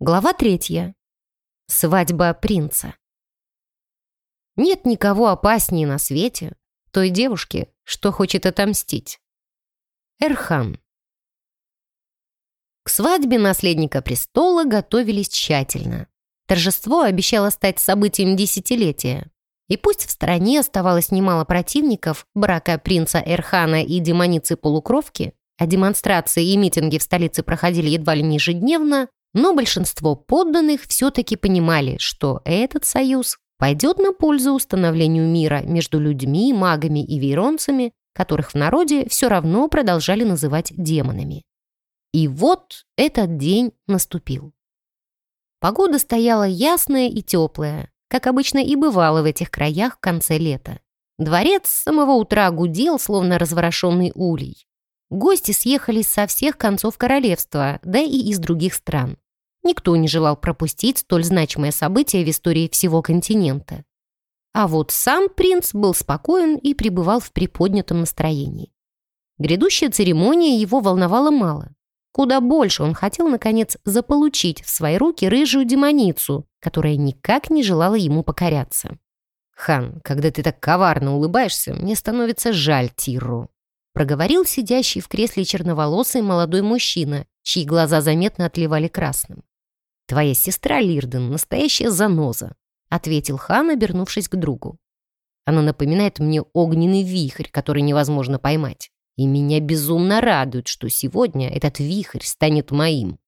Глава третья. Свадьба принца. Нет никого опаснее на свете той девушки, что хочет отомстить. Эрхан. К свадьбе наследника престола готовились тщательно. Торжество обещало стать событием десятилетия. И пусть в стороне оставалось немало противников брака принца Эрхана и демоницы-полукровки, а демонстрации и митинги в столице проходили едва ли не ежедневно, но большинство подданных все-таки понимали, что этот союз пойдет на пользу установлению мира между людьми, магами и вейронцами, которых в народе все равно продолжали называть демонами. И вот этот день наступил. Погода стояла ясная и теплая, как обычно и бывало в этих краях в конце лета. Дворец с самого утра гудел, словно разворошенный улей. Гости съехались со всех концов королевства, да и из других стран. Никто не желал пропустить столь значимое событие в истории всего континента. А вот сам принц был спокоен и пребывал в приподнятом настроении. Грядущая церемония его волновала мало. Куда больше он хотел, наконец, заполучить в свои руки рыжую демоницу, которая никак не желала ему покоряться. «Хан, когда ты так коварно улыбаешься, мне становится жаль Тиру», проговорил сидящий в кресле черноволосый молодой мужчина, чьи глаза заметно отливали красным. «Твоя сестра Лирден — настоящая заноза», ответил хан, обернувшись к другу. «Она напоминает мне огненный вихрь, который невозможно поймать. И меня безумно радует, что сегодня этот вихрь станет моим».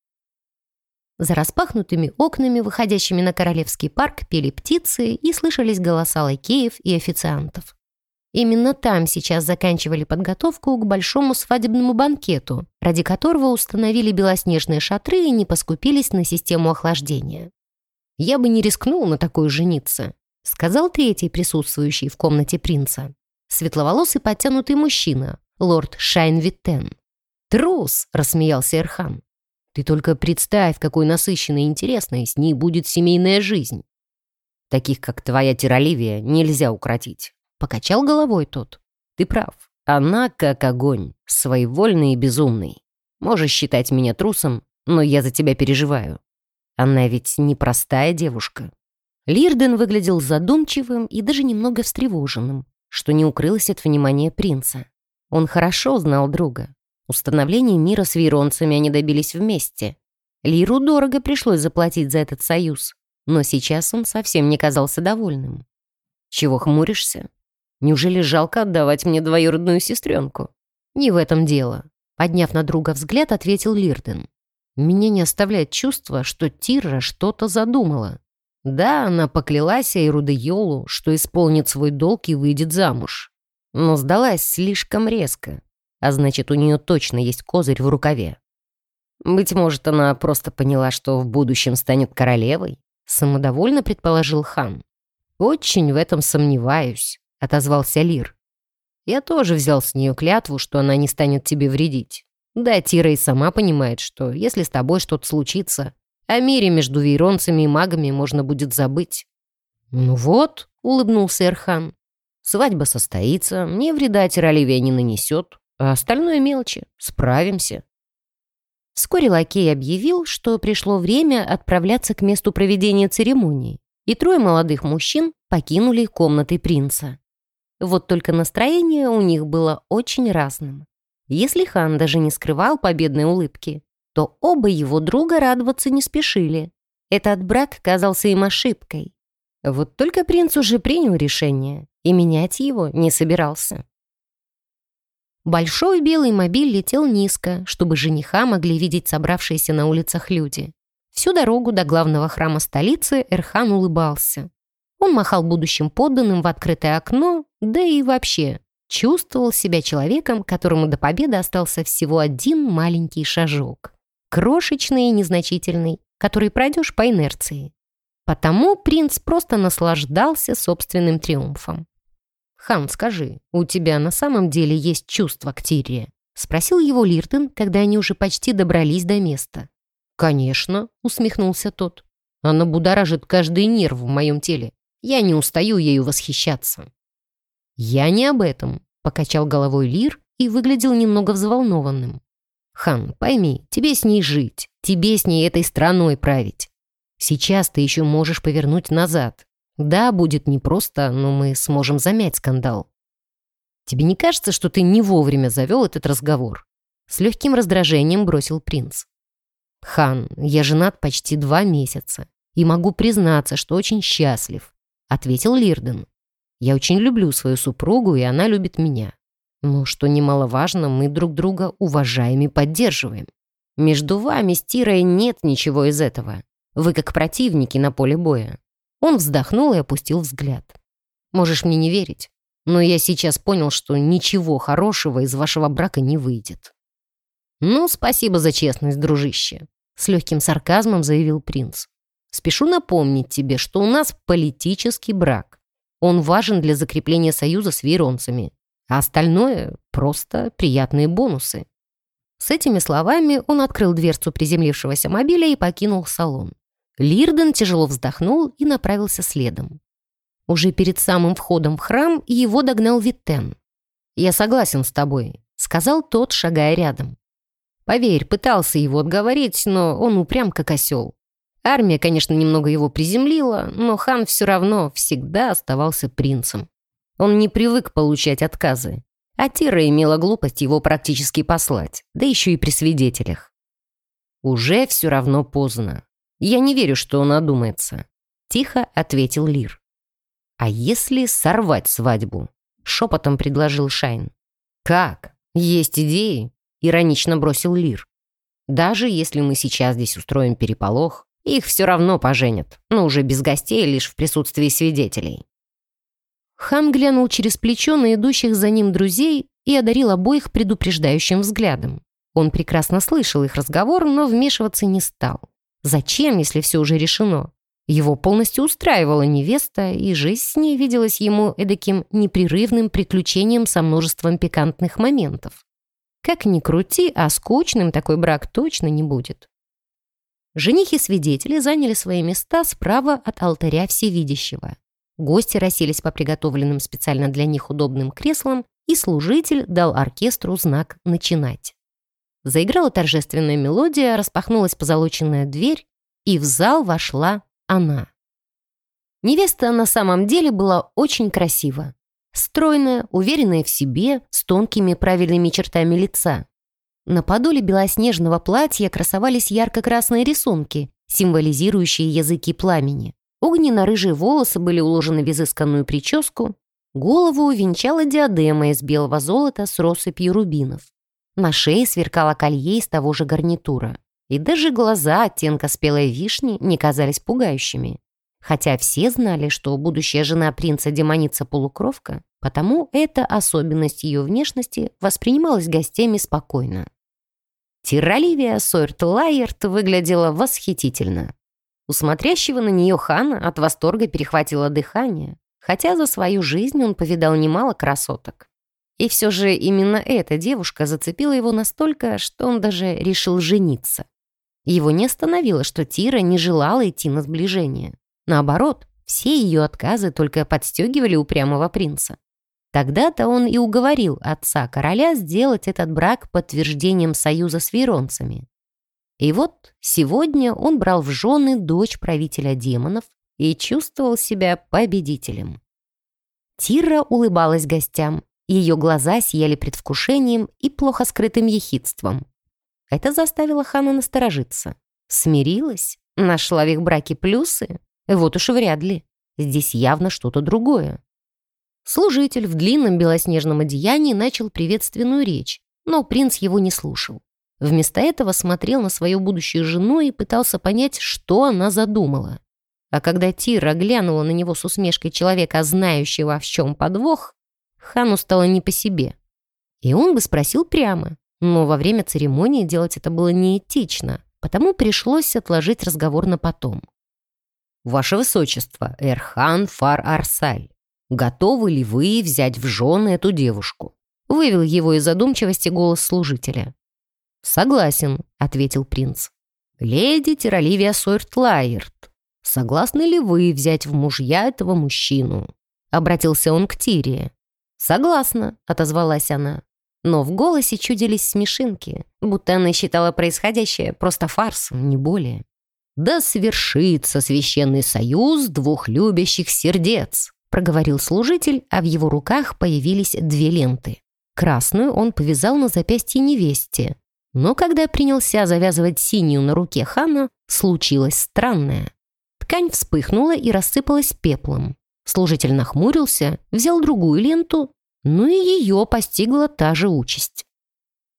За распахнутыми окнами, выходящими на Королевский парк, пели птицы и слышались голоса лакеев и официантов. Именно там сейчас заканчивали подготовку к большому свадебному банкету, ради которого установили белоснежные шатры и не поскупились на систему охлаждения. «Я бы не рискнул на такое жениться», сказал третий присутствующий в комнате принца. Светловолосый подтянутый мужчина, лорд Шайн Виттен. «Трус!» — рассмеялся Эрхан. «Ты только представь, какой насыщенной и интересной с ней будет семейная жизнь. Таких, как твоя Тироливия, нельзя укротить. Покачал головой тот. Ты прав. Она как огонь, своевольный и безумный. Можешь считать меня трусом, но я за тебя переживаю. Она ведь непростая девушка. Лирден выглядел задумчивым и даже немного встревоженным, что не укрылось от внимания принца. Он хорошо знал друга. Установление мира с вейронцами они добились вместе. Лиру дорого пришлось заплатить за этот союз, но сейчас он совсем не казался довольным. «Чего хмуришься?» Неужели жалко отдавать мне двоюродную сестренку? Не в этом дело. Подняв на друга взгляд, ответил Лирден. Меня не оставляет чувство, что Тира что-то задумала. Да, она поклялась Айрудеолу, что исполнит свой долг и выйдет замуж. Но сдалась слишком резко. А значит, у нее точно есть козырь в рукаве. Быть может, она просто поняла, что в будущем станет королевой? Самодовольно предположил хан. Очень в этом сомневаюсь. — отозвался Лир. «Я тоже взял с нее клятву, что она не станет тебе вредить. Да, Тира и сама понимает, что если с тобой что-то случится, о мире между вейронцами и магами можно будет забыть». «Ну вот», — улыбнулся Эрхан, — «свадьба состоится, мне вреда Тиролевия не нанесет, а остальное мелочи, справимся». Вскоре лакей объявил, что пришло время отправляться к месту проведения церемонии, и трое молодых мужчин покинули комнаты принца. Вот только настроение у них было очень разным. Если хан даже не скрывал победной улыбки, то оба его друга радоваться не спешили. Этот брак казался им ошибкой. Вот только принц уже принял решение и менять его не собирался. Большой белый мобиль летел низко, чтобы жениха могли видеть собравшиеся на улицах люди. Всю дорогу до главного храма столицы Эрхан улыбался. Он махал будущим подданным в открытое окно, да и вообще чувствовал себя человеком, которому до победы остался всего один маленький шажок. Крошечный и незначительный, который пройдешь по инерции. Потому принц просто наслаждался собственным триумфом. «Хан, скажи, у тебя на самом деле есть чувство к Тирре?» Спросил его Лиртон, когда они уже почти добрались до места. «Конечно», — усмехнулся тот. «Она будоражит каждый нерв в моем теле. Я не устаю ею восхищаться». «Я не об этом», — покачал головой Лир и выглядел немного взволнованным. Хан, пойми, тебе с ней жить, тебе с ней этой страной править. Сейчас ты еще можешь повернуть назад. Да, будет непросто, но мы сможем замять скандал. Тебе не кажется, что ты не вовремя завел этот разговор?» С легким раздражением бросил принц. «Хан, я женат почти два месяца и могу признаться, что очень счастлив», ответил Лирден. «Я очень люблю свою супругу, и она любит меня. Но, что немаловажно, мы друг друга уважаем и поддерживаем. Между вами с Тирой нет ничего из этого. Вы как противники на поле боя». Он вздохнул и опустил взгляд. «Можешь мне не верить, но я сейчас понял, что ничего хорошего из вашего брака не выйдет». «Ну, спасибо за честность, дружище», — с легким сарказмом заявил принц. «Спешу напомнить тебе, что у нас политический брак. Он важен для закрепления союза с вейронцами, а остальное — просто приятные бонусы». С этими словами он открыл дверцу приземлившегося мобиля и покинул салон. Лирден тяжело вздохнул и направился следом. Уже перед самым входом в храм его догнал Виттен. «Я согласен с тобой», — сказал тот, шагая рядом. Поверь, пытался его отговорить, но он упрям как осел. Армия, конечно, немного его приземлила, но хан все равно всегда оставался принцем. Он не привык получать отказы. А Тира имела глупость его практически послать, да еще и при свидетелях. «Уже все равно поздно. Я не верю, что он одумается», — тихо ответил Лир. «А если сорвать свадьбу?» — шепотом предложил Шайн. «Как? Есть идеи?» — иронично бросил Лир. «Даже если мы сейчас здесь устроим переполох, их все равно поженят, но уже без гостей, лишь в присутствии свидетелей». Хан глянул через плечо на идущих за ним друзей и одарил обоих предупреждающим взглядом. Он прекрасно слышал их разговор, но вмешиваться не стал. Зачем, если все уже решено? Его полностью устраивала невеста, и жизнь с ней виделась ему эдаким непрерывным приключением со множеством пикантных моментов. Как ни крути, а скучным такой брак точно не будет. Женихи-свидетели заняли свои места справа от алтаря Всевидящего. Гости расселись по приготовленным специально для них удобным креслам, и служитель дал оркестру знак «начинать». Заиграла торжественная мелодия, распахнулась позолоченная дверь, и в зал вошла она. Невеста на самом деле была очень красива. Стройная, уверенная в себе, с тонкими правильными чертами лица. На подоле белоснежного платья красовались ярко-красные рисунки, символизирующие языки пламени. Огненно-рыжие волосы были уложены в изысканную прическу, голову увенчала диадема из белого золота с россыпью рубинов. На шее сверкало колье из того же гарнитура и даже глаза оттенка спелой вишни не казались пугающими. Хотя все знали, что будущая жена принца-демоница полукровка, потому эта особенность ее внешности воспринималась гостями спокойно. Тираливия Сойрт Лайерт выглядела восхитительно. У смотрящего на нее хана от восторга перехватило дыхание, хотя за свою жизнь он повидал немало красоток. И все же именно эта девушка зацепила его настолько, что он даже решил жениться. Его не остановило, что Тира не желала идти на сближение. Наоборот, все ее отказы только подстегивали упрямого принца. Тогда-то он и уговорил отца короля сделать этот брак подтверждением союза с веронцами. И вот сегодня он брал в жены дочь правителя демонов и чувствовал себя победителем. Тира улыбалась гостям, ее глаза сияли предвкушением и плохо скрытым ехидством. Это заставило хана насторожиться. Смирилась? Нашла в их браке плюсы? Вот уж вряд ли. Здесь явно что-то другое. Служитель в длинном белоснежном одеянии начал приветственную речь, но принц его не слушал. Вместо этого смотрел на свою будущую жену и пытался понять, что она задумала. А когда Тира глянула на него с усмешкой человека, знающего, в чем подвох, хану стало не по себе. И он бы спросил прямо, но во время церемонии делать это было неэтично, потому пришлось отложить разговор на потом. «Ваше Высочество, Эрхан Фар Арсаль, готовы ли вы взять в жены эту девушку?» Вывел его из задумчивости голос служителя. «Согласен», — ответил принц. «Леди Тираливия Сойртлайерт, согласны ли вы взять в мужья этого мужчину?» Обратился он к Тире. «Согласна», — отозвалась она. но в голосе чудились смешинки, будто она считала происходящее просто фарсом, не более. «Да свершится священный союз двух любящих сердец», проговорил служитель, а в его руках появились две ленты. Красную он повязал на запястье невесте, но когда принялся завязывать синюю на руке хана, случилось странное. Ткань вспыхнула и рассыпалась пеплом. Служитель нахмурился, взял другую ленту, но и ее постигла та же участь.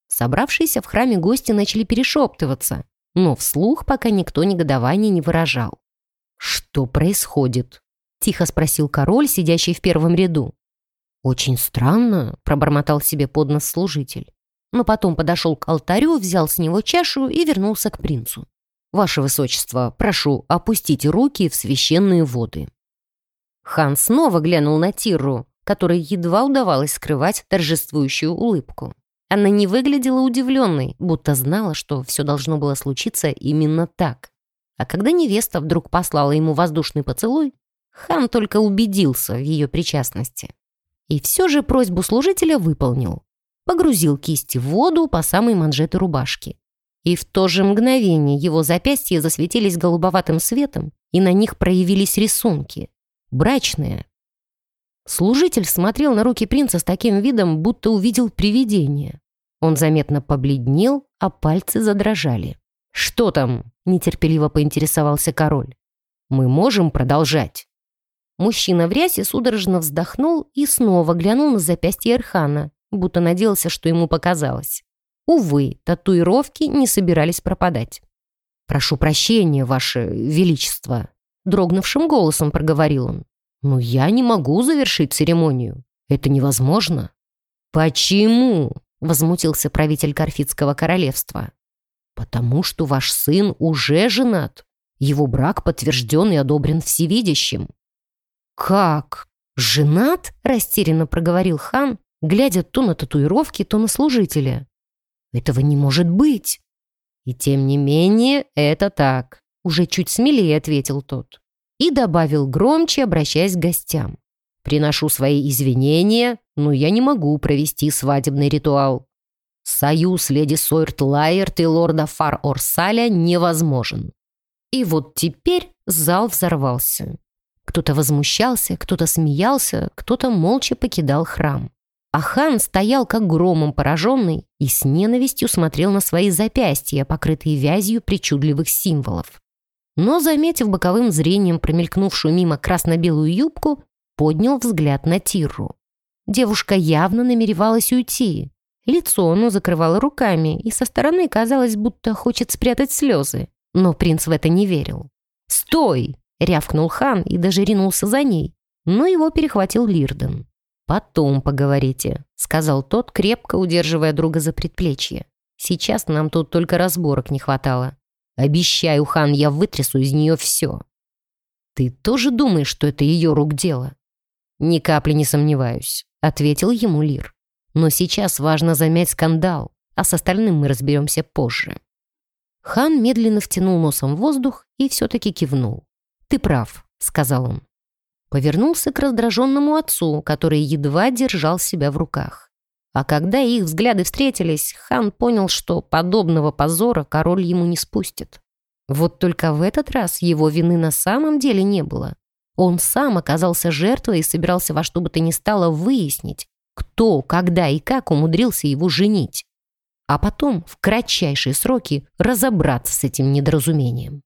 Собравшиеся в храме гости начали перешептываться, но вслух пока никто негодования не выражал. «Что происходит?» — тихо спросил король, сидящий в первом ряду. «Очень странно», — пробормотал себе под нос служитель. Но потом подошел к алтарю, взял с него чашу и вернулся к принцу. «Ваше высочество, прошу, опустите руки в священные воды». Хан снова глянул на Тирру, которой едва удавалось скрывать торжествующую улыбку. Она не выглядела удивленной, будто знала, что все должно было случиться именно так. А когда невеста вдруг послала ему воздушный поцелуй, хан только убедился в ее причастности. И все же просьбу служителя выполнил. Погрузил кисти в воду по самой манжеты рубашки. И в то же мгновение его запястья засветились голубоватым светом, и на них проявились рисунки. Брачные, Служитель смотрел на руки принца с таким видом, будто увидел привидение. Он заметно побледнел, а пальцы задрожали. «Что там?» — нетерпеливо поинтересовался король. «Мы можем продолжать?» Мужчина в рясе судорожно вздохнул и снова глянул на запястье Эрхана, будто надеялся, что ему показалось. Увы, татуировки не собирались пропадать. «Прошу прощения, ваше величество», — дрогнувшим голосом проговорил он. «Но я не могу завершить церемонию. Это невозможно». «Почему?» — возмутился правитель Карфитского королевства. «Потому что ваш сын уже женат. Его брак подтвержден и одобрен всевидящим». «Как? Женат?» — растерянно проговорил хан, глядя то на татуировки, то на служителя. «Этого не может быть!» «И тем не менее, это так», — уже чуть смелее ответил тот и добавил громче, обращаясь к гостям. «Приношу свои извинения, но я не могу провести свадебный ритуал. Союз леди Сойрт Лайерт и лорда Фар Орсаля невозможен». И вот теперь зал взорвался. Кто-то возмущался, кто-то смеялся, кто-то молча покидал храм. А хан стоял как громом пораженный и с ненавистью смотрел на свои запястья, покрытые вязью причудливых символов но, заметив боковым зрением промелькнувшую мимо красно-белую юбку, поднял взгляд на Тиру. Девушка явно намеревалась уйти. Лицо оно закрывало руками, и со стороны казалось, будто хочет спрятать слезы. Но принц в это не верил. «Стой!» — рявкнул хан и даже ринулся за ней, но его перехватил Лирден. «Потом поговорите», — сказал тот, крепко удерживая друга за предплечье. «Сейчас нам тут только разборок не хватало». Обещаю, хан, я вытрясу из нее все. Ты тоже думаешь, что это ее рук дело? Ни капли не сомневаюсь, ответил ему Лир. Но сейчас важно замять скандал, а с остальным мы разберемся позже. Хан медленно втянул носом воздух и все-таки кивнул. «Ты прав», — сказал он. Повернулся к раздраженному отцу, который едва держал себя в руках. А когда их взгляды встретились, хан понял, что подобного позора король ему не спустит. Вот только в этот раз его вины на самом деле не было. Он сам оказался жертвой и собирался во что бы то ни стало выяснить, кто, когда и как умудрился его женить. А потом в кратчайшие сроки разобраться с этим недоразумением.